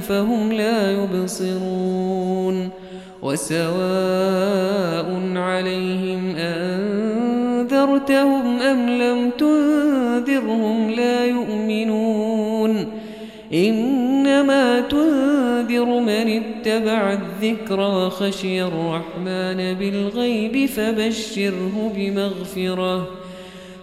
فهم لا يبصرون وسواء عليهم أنذرتهم أم لم تنذرهم لا يؤمنون إنما تنذر من اتبع الذكر وخشي الرحمن بالغيب فبشره بمغفرة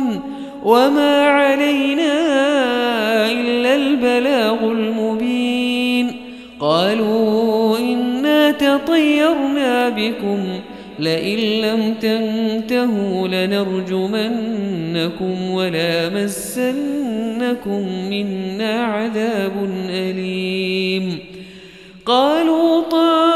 لمرسلون وما علينا إلا البلاغ المبين. قالوا إنا تطيرنا بكم لئن لم تنتهوا لنرجمنكم ولا مسنكم منا عذاب أليم. قالوا طائركم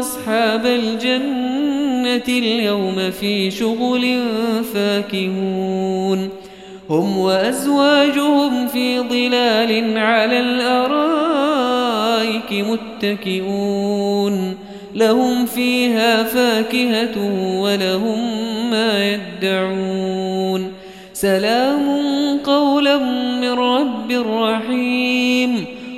أصحاب الجنة اليوم في شغل فاكهون. هم وأزواجهم في ظلال على الأرائك متكئون. لهم فيها فاكهة ولهم ما يدعون. سلام قولا من رب رحيم.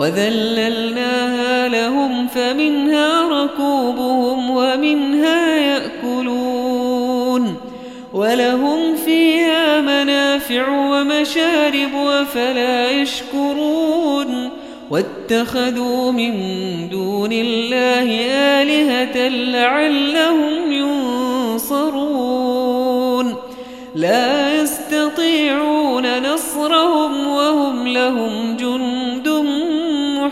وذللناها لهم فمنها ركوبهم ومنها يأكلون ولهم فيها منافع ومشارب وفلا يشكرون واتخذوا من دون الله آلهة لعلهم ينصرون لا يستطيعون نصرهم وهم لهم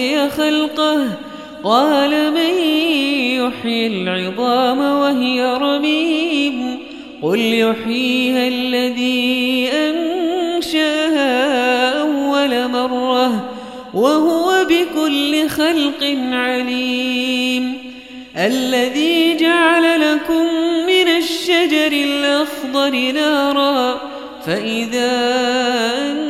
ونسي خلقه قال من يحيي العظام وهي رميم. قل يحييها الذي أنشأها أول مرة وهو بكل خلق عليم. الذي جعل لكم من الشجر الأخضر نارا فإذا أنتم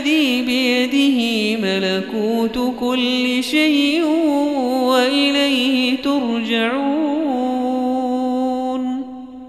ملكوت كل شيء